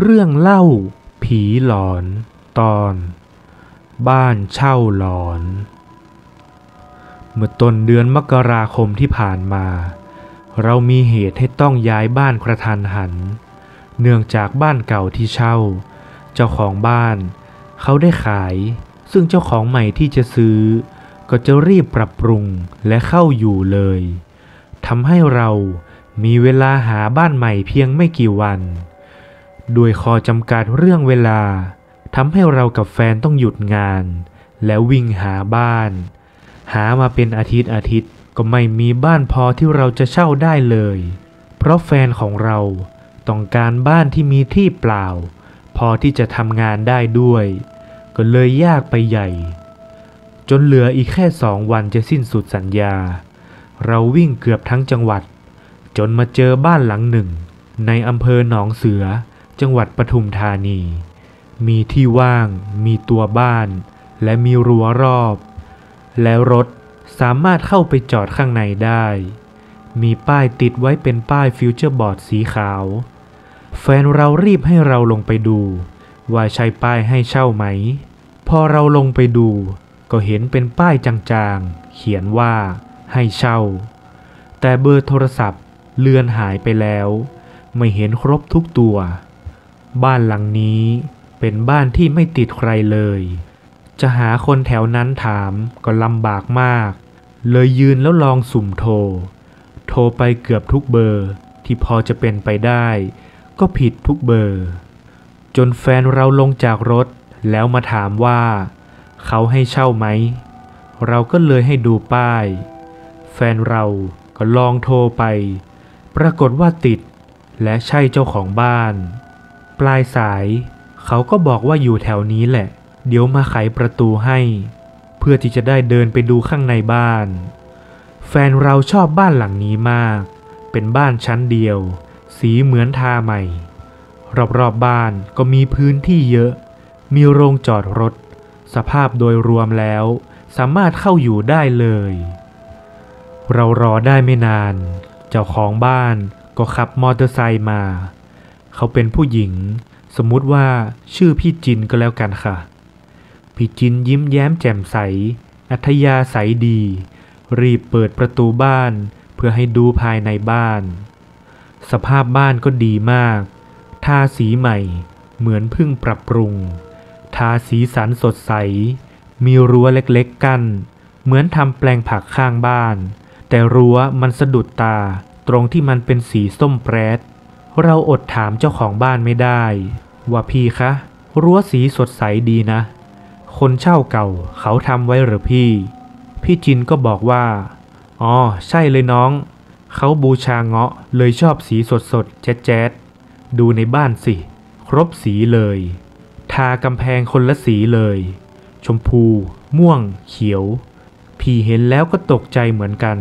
เรื่องเล่า ผีหลอนตอน บ้านเช่าหลอน เมื่อต้นเดือนมกราคมที่ผ่านมา เรามีเหตุให้ต้องย้ายบ้านกระทันหัน เนื่องจากบ้านเก่าที่เช่า เจ้าของบ้าน เขาได้ขาย ซึ่งเจ้าของใหม่ที่จะซื้อ ก็จะรีบปรับปรุงและเข้าอยู่เลยทำให้เรามีเวลาหาบ้านใหม่เพียงไม่กี่วัน ด้วยข้อจำกัดเรื่องเวลาทำให้เรากับแฟนต้องหยุดงาน แล้ววิ่งหาบ้าน หามาเป็นอาทิตย์อาทิตย์ก็ไม่มีบ้านพอที่เราจะเช่าได้เลย เพราะแฟนของเราต้องการบ้านที่มีที่เปล่า พอที่จะทำงานได้ด้วย ก็เลยยากไปใหญ่ จนเหลืออีกแค่สองวันจะสิ้นสุดสัญญา เราวิ่งเกือบทั้งจังหวัด จนมาเจอบ้านหลังหนึ่ง ในอำเภอหนองเสือ จังหวัดปทุมธานี มีที่ว่าง มีตัวบ้าน และมีรั้วรอบ แล้วรถสามารถเข้าไปจอดข้างในได้ มีป้ายติดไว้เป็นป้ายฟิวเจอร์บอร์ดสีขาว แฟนเรารีบให้เราลงไปดู ว่าใช่ป้ายให้เช่าไหม พอเราลงไปดู ก็เห็นเป็นป้ายจางๆ เขียนว่าให้เช่า แต่เบอร์โทรศัพท์เลือนหายไปแล้ว ไม่เห็นครบทุกตัว บ้านหลังนี้เป็นบ้านที่ไม่ติดใครเลย จะหาคนแถวนั้นถามก็ลำบากมาก เลยยืนแล้วลองสุ่มโทร โทรไปเกือบทุกเบอร์ที่พอจะเป็นไปได้ ก็ผิดทุกเบอร์ จนแฟนเราลงจากรถแล้วมาถามว่า เขาให้เช่าไหม เราก็เลยให้ดูป้าย แฟนเราก็ลองโทรไป ปรากฏว่าติด และใช่เจ้าของบ้าน ปลายสาย เขาก็บอกว่าอยู่แถวนี้แหละ เดี๋ยวมาไขประตูให้ เพื่อที่จะได้เดินไปดูข้างในบ้าน แฟนเราชอบบ้านหลังนี้มาก เป็นบ้านชั้นเดียว สีเหมือนทาใหม่ รอบๆบบ้านก็มีพื้นที่เยอะ มีโรงจอดรถ สภาพโดยรวมแล้ว สามารถเข้าอยู่ได้เลย เรารอได้ไม่นาน เจ้าของบ้านก็ขับมอเตอร์ไซค์มา เขาเป็นผู้หญิง สมมุติว่าชื่อพี่จินก็แล้วกันค่ะ พี่จินยิ้มแย้มแจ่มใส อัธยาศัยดี รีบเปิดประตูบ้านเพื่อให้ดูภายในบ้าน สภาพบ้านก็ดีมาก ทาสีใหม่ เหมือนเพิ่งปรับปรุง ทาสีสันสดใส มีรั้วเล็กๆกั้น เหมือนทำแปลงผักข้างบ้าน แต่รั้วมันสะดุดตาตรงที่มันเป็นสีส้มแปรด เราอดถามเจ้าของบ้านไม่ได้ ว่าพี่คะ รั้วสีสดใสดีนะ คนเช่าเก่าเขาทำไว้หรือพี่ พี่จินก็บอกว่า อ๋อ ใช่เลยน้อง เขาบูชาเงาะเลยชอบสีสดสดแจ๊ดแจ๊ดดูในบ้านสิ ครบสีเลย ทากำแพงคนละสีเลย ชมพู ม่วง เขียว พี่เห็นแล้วก็ตกใจเหมือนกัน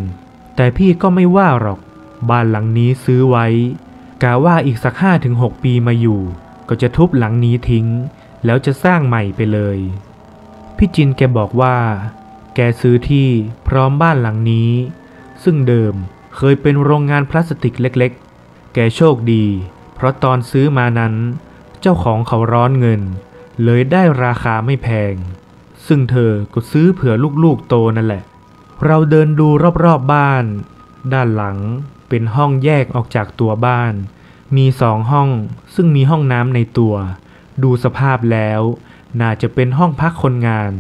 แต่พี่ก็ไม่ว่าหรอก บ้านหลังนี้ซื้อไว้ กะว่าอีกสักห้าถึงหกปีมาอยู่ ก็จะทุบหลังนี้ทิ้ง แล้วจะสร้างใหม่ไปเลย พี่จินแกบอกว่า แกซื้อที่พร้อมบ้านหลังนี้ ซึ่งเดิมเคยเป็นโรงงานพลาสติกเล็กๆ แกโชคดี เพราะตอนซื้อมานั้น เจ้าของเขาร้อนเงิน เลยได้ราคาไม่แพง ซึ่งเธอก็ซื้อเผื่อลูกๆโตนั่นแหละ เราเดินดูรอบๆบบ้าน ด้านหลัง เป็นห้องแยกออกจากตัวบ้าน มีสองห้องซึ่งมีห้องน้ำในตัว ดูสภาพแล้ว น่าจะเป็นห้องพักคนงาน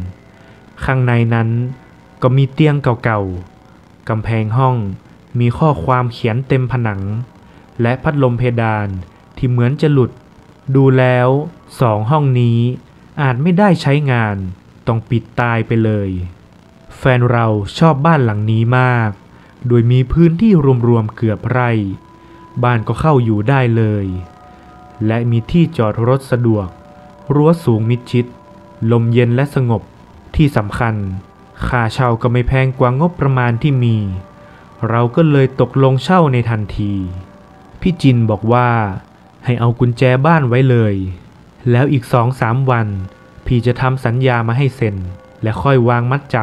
ข้างในนั้นก็มีเตียงเก่าๆ กำแพงห้องมีข้อความเขียนเต็มผนัง และพัดลมเพดานที่เหมือนจะหลุด ดูแล้วสองห้องนี้อาจไม่ได้ใช้งาน ต้องปิดตายไปเลย แฟนเราชอบบ้านหลังนี้มาก โดยมีพื้นที่รวมๆเกือบไร่ บ้านก็เข้าอยู่ได้เลย และมีที่จอดรถสะดวก รั้วสูงมิดชิด ลมเย็นและสงบ ที่สำคัญ ค่าเช่าก็ไม่แพงกว่างบประมาณที่มี เราก็เลยตกลงเช่าในทันที พี่จินบอกว่า ให้เอากุญแจบ้านไว้เลย แล้วอีกสองสามวัน พี่จะทำสัญญามาให้เซ็น และค่อยวางมัดจ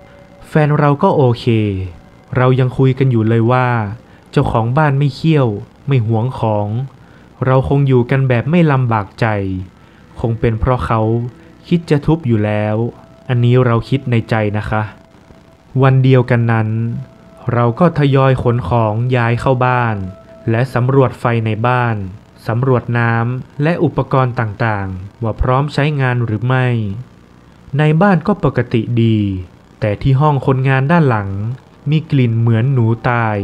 ำแฟนเราก็โอเค เรายังคุยกันอยู่เลยว่า เจ้าของบ้านไม่เขี้ยว ไม่หวงของ เราคงอยู่กันแบบไม่ลำบากใจ คงเป็นเพราะเขาคิดจะทุบอยู่แล้ว อันนี้เราคิดในใจนะคะ วันเดียวกันนั้น เราก็ทยอยขนของย้ายเข้าบ้าน และสำรวจไฟในบ้านสำรวจน้ำและอุปกรณ์ต่างๆ ว่าพร้อมใช้งานหรือไม่ ในบ้านก็ปกติดี แต่ที่ห้องคนงานด้านหลัง มีกลิ่นเหมือนหนูตาย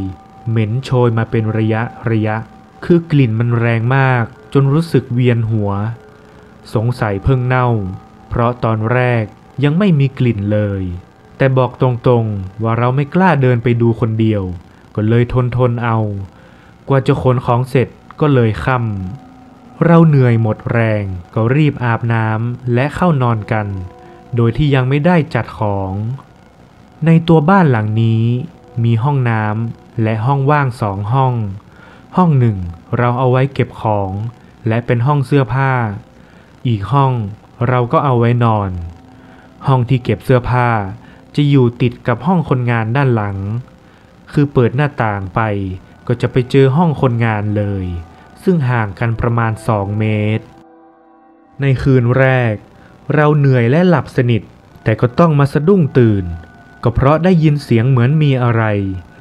เหม็นโชยมาเป็นระยะระยะ คือกลิ่นมันแรงมากจนรู้สึกเวียนหัว สงสัยเพิ่งเน่า เพราะตอนแรกยังไม่มีกลิ่นเลย แต่บอกตรงๆว่าเราไม่กล้าเดินไปดูคนเดียว ก็เลยทนทนเอา กว่าจะขนของเสร็จก็เลยค่ำเราเหนื่อยหมดแรงก็รีบอาบน้ำและเข้านอนกัน โดยที่ยังไม่ได้จัดของ ในตัวบ้านหลังนี้มีห้องน้ำและห้องว่างสองห้อง ห้องหนึ่งเราเอาไว้เก็บของ และเป็นห้องเสื้อผ้า อีกห้องเราก็เอาไว้นอน ห้องที่เก็บเสื้อผ้า จะอยู่ติดกับห้องคนงานด้านหลัง คือเปิดหน้าต่างไปก็จะไปเจอห้องคนงานเลย ซึ่งห่างกันประมาณ2เมตร ในคืนแรก เราเหนื่อยและหลับสนิท แต่ก็ต้องมาสะดุ้งตื่น ก็เพราะได้ยินเสียงเหมือนมีอะไร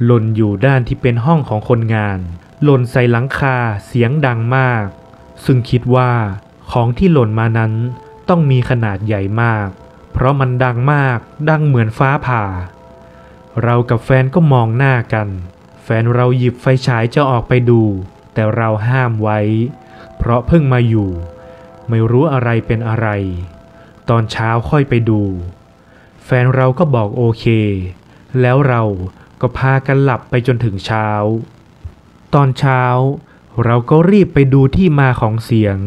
หล่นอยู่ด้านที่เป็นห้องของคนงาน หล่นใส่หลังคาเสียงดังมาก ซึ่งคิดว่าของที่หล่นมานั้นต้องมีขนาดใหญ่มาก เพราะมันดังมากดังเหมือนฟ้าผ่า เรากับแฟนก็มองหน้ากัน แฟนเราหยิบไฟฉายจะออกไปดู แต่เราห้ามไว้ เพราะเพิ่งมาอยู่ ไม่รู้อะไรเป็นอะไร ตอนเช้าค่อยไปดู แฟนเราก็บอกโอเค แล้วเราก็พากันหลับไปจนถึงเช้า ตอนเช้า เราก็รีบไปดูที่มาของเสียง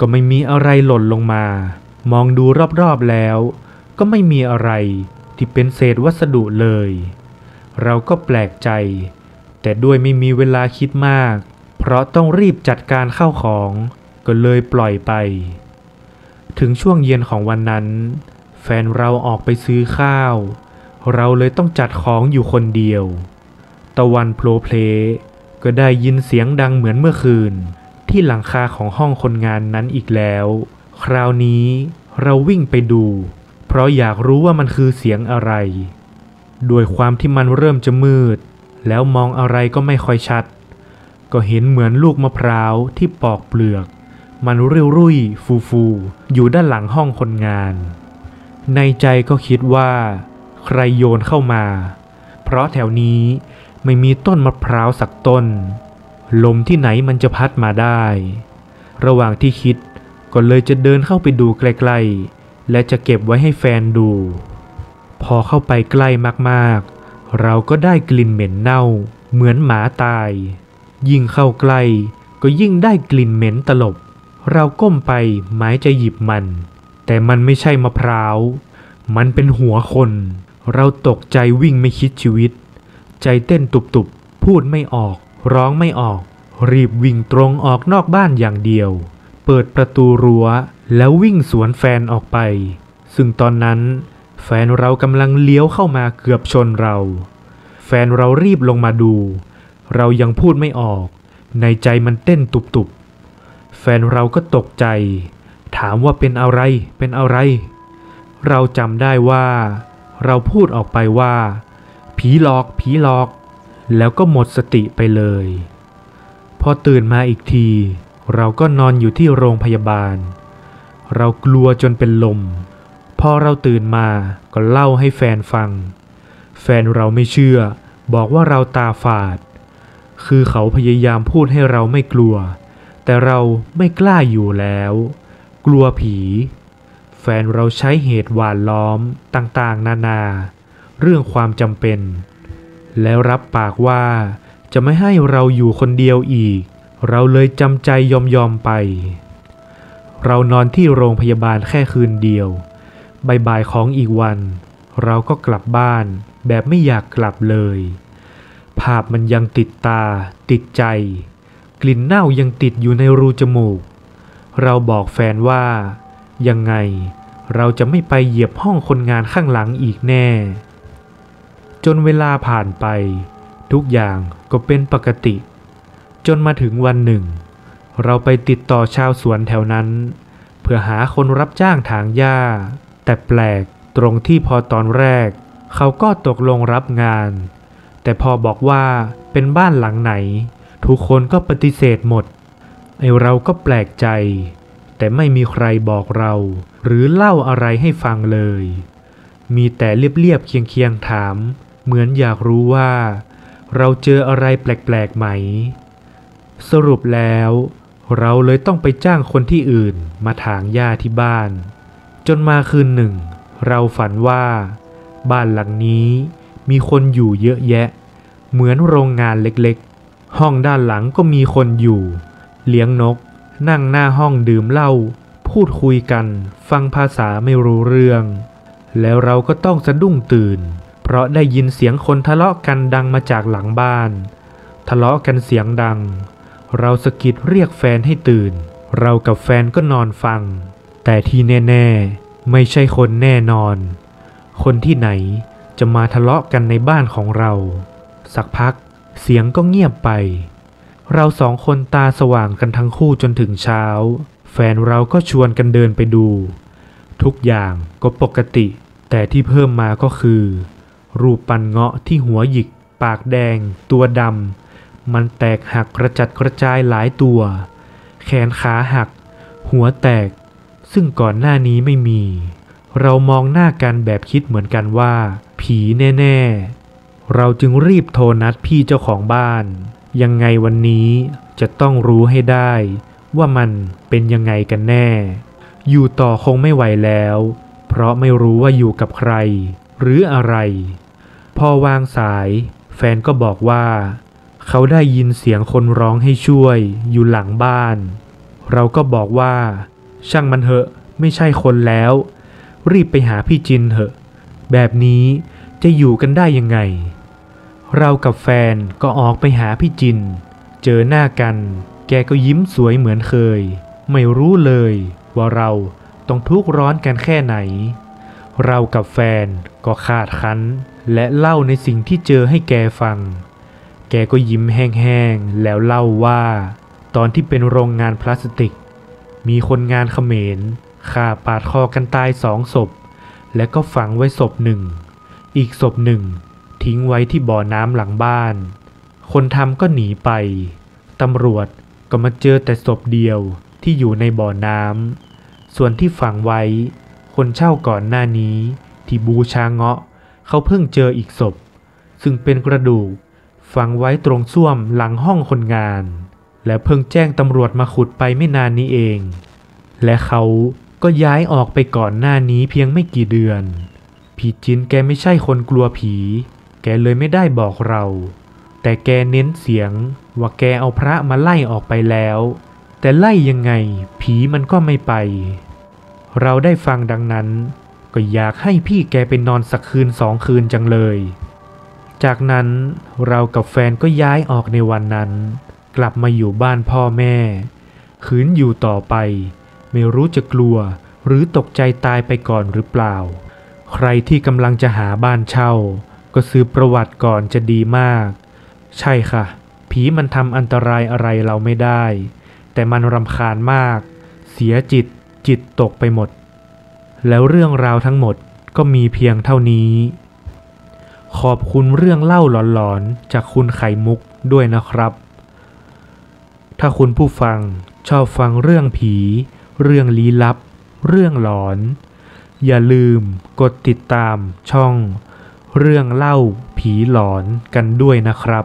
ก็ไม่มีอะไรหล่นลงมา มองดูรอบๆแล้ว ก็ไม่มีอะไรที่เป็นเศษวัสดุเลย เราก็แปลกใจ แต่ด้วยไม่มีเวลาคิดมาก เพราะต้องรีบจัดการเข้าของ ก็เลยปล่อยไป ถึงช่วงเย็นของวันนั้น แฟนเราออกไปซื้อข้าว เราเลยต้องจัดของอยู่คนเดียว ตะวันโผล่เพลก็ได้ยินเสียงดังเหมือนเมื่อคืน ที่หลังคาของห้องคนงานนั้นอีกแล้ว คราวนี้เราวิ่งไปดู เพราะอยากรู้ว่ามันคือเสียงอะไร ด้วยความที่มันเริ่มจะมืด แล้วมองอะไรก็ไม่ค่อยชัด ก็เห็นเหมือนลูกมะพร้าวที่ปอกเปลือก มันรุ่ยรุ่ยฟูฟูอยู่ด้านหลังห้องคนงาน ในใจก็คิดว่า ใครโยนเข้ามา เพราะแถวนี้ไม่มีต้นมะพร้าวสักต้น ลมที่ไหนมันจะพัดมาได้ ระหว่างที่คิดก็เลยจะเดินเข้าไปดูใกล้ๆและจะเก็บไว้ให้แฟนดู พอเข้าไปใกล้มากๆ เราก็ได้กลิ่นเหม็นเน่า เหมือนหมาตาย ยิ่งเข้าใกล้ก็ยิ่งได้กลิ่นเหม็นตลบ เราก้มไปหมายจะหยิบมัน แต่มันไม่ใช่มะพร้าว มันเป็นหัวคน เราตกใจวิ่งไม่คิดชีวิต ใจเต้นตุบๆ พูดไม่ออก ร้องไม่ออก รีบวิ่งตรงออกนอกบ้านอย่างเดียว เปิดประตูรั้ว แล้ววิ่งสวนแฟนออกไป ซึ่งตอนนั้น แฟนเรากำลังเลี้ยวเข้ามาเกือบชนเรา แฟนเรารีบลงมาดู เรายังพูดไม่ออก ในใจมันเต้นตุบๆ แฟนเราก็ตกใจ ถามว่าเป็นอะไร เป็นอะไร เราจำได้ว่า เราพูดออกไปว่า ผีหลอก ผีหลอก แล้วก็หมดสติไปเลย พอตื่นมาอีกที เราก็นอนอยู่ที่โรงพยาบาล เรากลัวจนเป็นลม พอเราตื่นมาก็เล่าให้แฟนฟัง แฟนเราไม่เชื่อ บอกว่าเราตาฝาด คือเขาพยายามพูดให้เราไม่กลัว แต่เราไม่กล้าอยู่แล้ว กลัวผี แฟนเราใช้เหตุหวานล้อมต่างๆ นานา เรื่องความจำเป็น แล้วรับปากว่าจะไม่ให้เราอยู่คนเดียวอีก เราเลยจำใจยอมยอมไป เรานอนที่โรงพยาบาลแค่คืนเดียวบ่ายๆของอีกวัน เราก็กลับบ้านแบบไม่อยากกลับเลย ภาพมันยังติดตา ติดใจ กลิ่นเน่ายังติดอยู่ในรูจมูก เราบอกแฟนว่า ยังไงเราจะไม่ไปเหยียบห้องคนงานข้างหลังอีกแน่ จนเวลาผ่านไป ทุกอย่างก็เป็นปกติ จนมาถึงวันหนึ่ง เราไปติดต่อชาวสวนแถวนั้น เพื่อหาคนรับจ้างถางหญ้า แต่แปลกตรงที่พอตอนแรก เขาก็ตกลงรับงาน แต่พอบอกว่าเป็นบ้านหลังไหน ทุกคนก็ปฏิเสธหมด ไอเราก็แปลกใจ แต่ไม่มีใครบอกเรา หรือเล่าอะไรให้ฟังเลย มีแต่เรียบๆเคียงๆถาม เหมือนอยากรู้ว่า เราเจออะไรแปลกๆไหม สรุปแล้ว เราเลยต้องไปจ้างคนที่อื่นมาถางหญ้าที่บ้าน จนมาคืนหนึ่ง เราฝันว่า บ้านหลังนี้มีคนอยู่เยอะแยะ เหมือนโรงงานเล็กๆ ห้องด้านหลังก็มีคนอยู่ เลี้ยงนก นั่งหน้าห้องดื่มเหล้า พูดคุยกัน ฟังภาษาไม่รู้เรื่อง แล้วเราก็ต้องสะดุ้งตื่น เพราะได้ยินเสียงคนทะเลาะกันดังมาจากหลังบ้าน ทะเลาะกันเสียงดัง เราสะกิดเรียกแฟนให้ตื่น เรากับแฟนก็นอนฟัง แต่ที่แน่ๆ ไม่ใช่คนแน่นอน คนที่ไหนจะมาทะเลาะกันในบ้านของเรา สักพักเสียงก็เงียบไป เราสองคนตาสว่างกันทั้งคู่จนถึงเช้า แฟนเราก็ชวนกันเดินไปดู ทุกอย่างก็ปกติ แต่ที่เพิ่มมาก็คือ รูปปันเงาะที่หัวหยิก ปากแดง ตัวดำมันแตกหักกระจัดกระจายหลายตัว แขนขาหัก หัวแตก ซึ่งก่อนหน้านี้ไม่มี เรามองหน้ากันแบบคิดเหมือนกันว่า ผีแน่ ๆ เราจึงรีบโทรนัดพี่เจ้าของบ้าน ยังไงวันนี้จะต้องรู้ให้ได้ว่ามันเป็นยังไงกันแน่ อยู่ต่อคงไม่ไหวแล้ว เพราะไม่รู้ว่าอยู่กับใคร หรืออะไร พอวางสายแฟนก็บอกว่า เขาได้ยินเสียงคนร้องให้ช่วยอยู่หลังบ้าน เราก็บอกว่า ช่างมันเหอะไม่ใช่คนแล้ว รีบไปหาพี่จินเถอะ แบบนี้จะอยู่กันได้ยังไง เรากับแฟนก็ออกไปหาพี่จิน เจอหน้ากัน แกก็ยิ้มสวยเหมือนเคย ไม่รู้เลยว่าเราต้องทุกข์ร้อนกันแค่ไหน เรากับแฟนก็ขาดคันและเล่าในสิ่งที่เจอให้แกฟัง แกก็ยิ้มแห้งๆ แล้วเล่าว่า ตอนที่เป็นโรงงานพลาสติก มีคนงานเขมรฆ่าปาดคอกันตายสองศพ และก็ฝังไว้ศพหนึ่ง อีกศพหนึ่ง ทิ้งไว้ที่บ่อน้ำหลังบ้าน คนทำก็หนีไป ตำรวจก็มาเจอแต่ศพเดียวที่อยู่ในบ่อน้ำ ส่วนที่ฝังไว้ คนเช่าก่อนหน้านี้ที่บูชาเงาะ เขาเพิ่งเจออีกศพ ซึ่งเป็นกระดูกฝังไว้ตรงส้วมหลังห้องคนงาน และเพิ่งแจ้งตำรวจมาขุดไปไม่นานนี้เอง และเขาก็ย้ายออกไปก่อนหน้านี้เพียงไม่กี่เดือน ผีจินแกไม่ใช่คนกลัวผี แกเลยไม่ได้บอกเรา แต่แกเน้นเสียงว่าแกเอาพระมาไล่ออกไปแล้ว แต่ไล่ยังไง ผีมันก็ไม่ไป เราได้ฟังดังนั้น ก็อยากให้พี่แกไปนอนสักคืนสองคืนจังเลย จากนั้นเรากับแฟนก็ย้ายออกในวันนั้น กลับมาอยู่บ้านพ่อแม่คืนอยู่ต่อไป ไม่รู้จะกลัวหรือตกใจตายไปก่อนหรือเปล่า ใครที่กำลังจะหาบ้านเช่า ก็ซื้อประวัติก่อนจะดีมาก ใช่ค่ะ ผีมันทำอันตรายอะไรเราไม่ได้ แต่มันรำคาญมาก เสียจิต จิตตกไปหมด แล้วเรื่องราวทั้งหมดก็มีเพียงเท่านี้ ขอบคุณเรื่องเล่าหลอนๆ จากคุณไข่มุกด้วยนะครับ ถ้าคุณผู้ฟังชอบฟังเรื่องผี เรื่องลี้ลับ เรื่องหลอน อย่าลืมกดติดตามช่อง เรื่องเล่าผีหลอนกันด้วยนะครับ